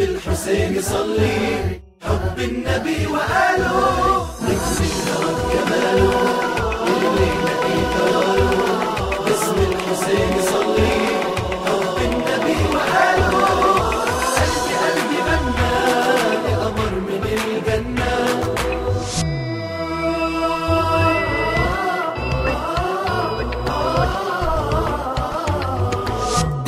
الحسين صلي حب النبي وآله. نجم الهوى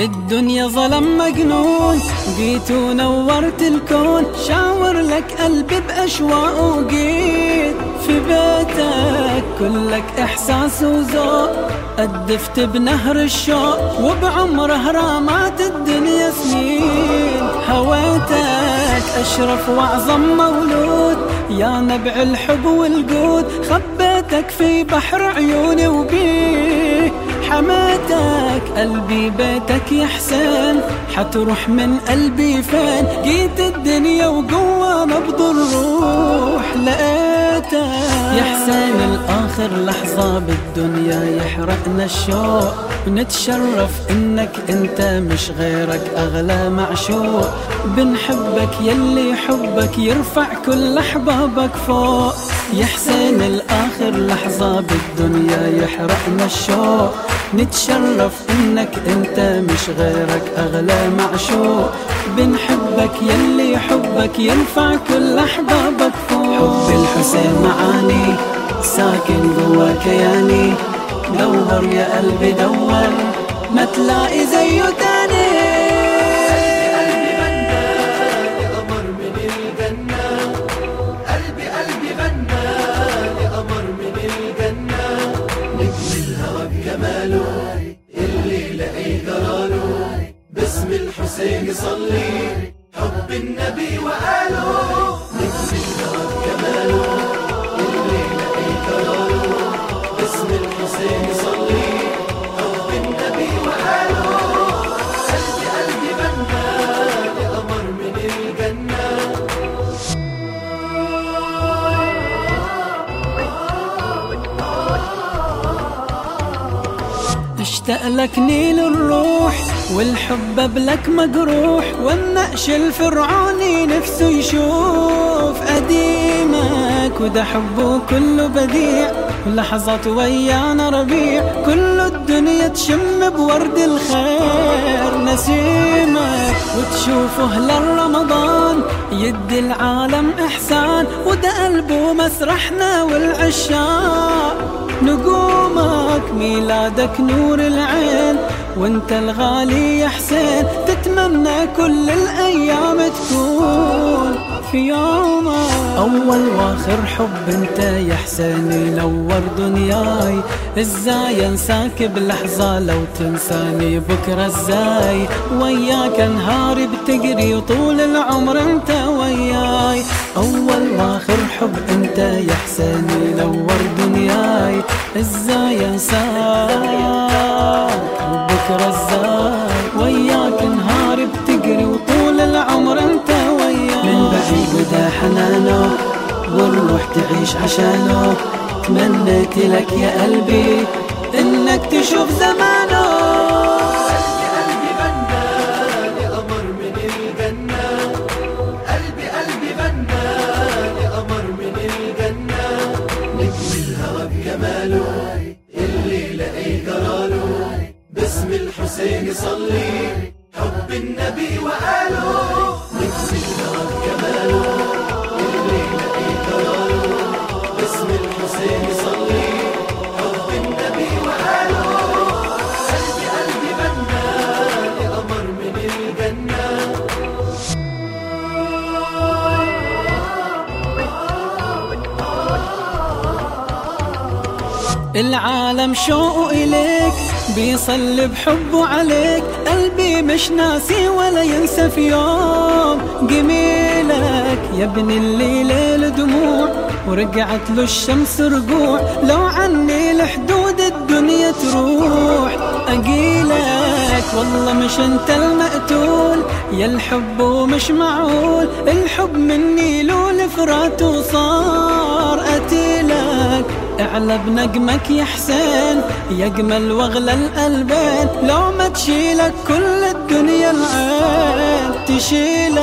الدنيا ظلم مجنون. جيت ونورت الكون. شاور لك قلبي بأشواق وجيت. في بيتك كلك إحساس وذوق. قدفت بنهر الشوق. وبعمره رامات الدنيا سنين. هويتك أشرف وأعظم مولود. يا نبع الحب والجود. خبيتك في بحر عيوني وبيه حماتك قلبي بيتك يا حسين حتروح من قلبي فين جيت الدنيا وجوا نبض الروح لقيتك يا حسين الآخر لحظة بالدنيا يحرقنا الشوق. نتشرف إنك أنت مش غيرك أغلى معشوق. بنحبك يلي حبك يرفع كل أحبابك فوق. يا حسين الآخر لحظة بالدنيا يحرقنا الشوق. نتشرف إنك أنت مش غيرك أغلى معشوق. بنحبك يلي حبك ينفع كل أحبابك فوق. حب الحسين معاني ساكن جوا كياني. دور يا قلبي دور ما تلاقي زيه تاني. باسم الحسين صلي حب النبي وقاله نجم باسم الحسين حب النبي وقاله قلبي قلبي لقمر من الجنة. أشتاق لك نيل الروح والحب بلك مجروح والنقش الفرعوني نفسه يشوف قديمك وده حبه كله بديع. ولحظات ويانا ربيع كل الدنيا تشم بورد الخير. نسيمك وتشوفه هلال رمضان يدي العالم إحسان. وده قلبه مسرحنا والعشاق نجومك ميلادك نور العين. وانت الغالي يا حسين تتمنى كل الأيام تكون في يومك. أول وآخر حب أنت يا حسين ينور دنياي. إزاي أنساك بلحظة لو تنساني بكرة إزاي وياك أنهاري بتجري وطول العمر أنت وياي. أول وآخر حب أنت يا حسين ينور دنياي. إزاي أنساك وبكرة إزاي وياك نهاري بتجري وطول العمر انت وياي. من بعيد ودا حنانه والروح تعيش عشانه. تمنيت لك يا قلبي إنك تشوف زمانه. العالم شوق إليك بيصلي بحبه عليك. قلبي مش ناسي ولا ينسى في يوم جميلك. يا ابن الليل دموع ورجعت له الشمس رجوع. لو عني لحدود الدنيا تروح. أجيلك والله مش أنت المقتول. يا الحب ومش معقول. الحب مني له لفرات وصار قتيلك اعلى بنجمك يا حسين يا اجمل واغلى القلبين لو ما تشيلك كل الدنيا العين تشيلك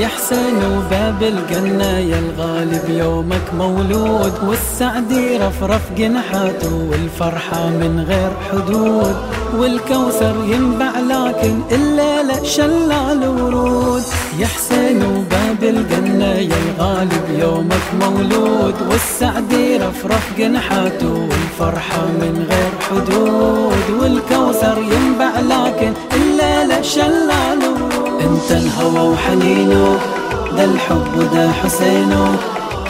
يا حسين وباب الجنة يا الغالب يومك مولود. والسعد يرفرف جنحاته والفرحة من غير حدود. والكوثر ينبع لكن الليلة شلال ورود يا حسين وباب الجنة يا الغالب يومك مولود. والسعد يرفرف جنحاته والفرحة من غير حدود والكوثر ينبع لكن الليلة شلال. ورود انت الهوى وحنينه ده الحب وده حسينه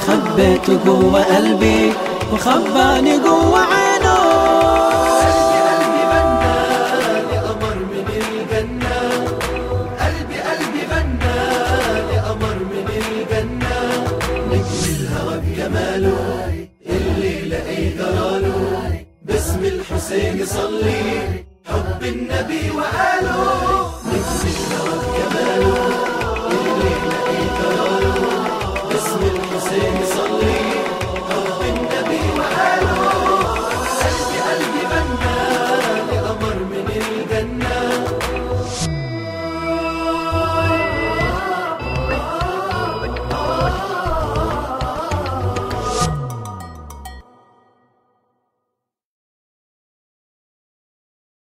خبيته جوا قلبي وخباني جوا عينه يصلي حب النبي وقاله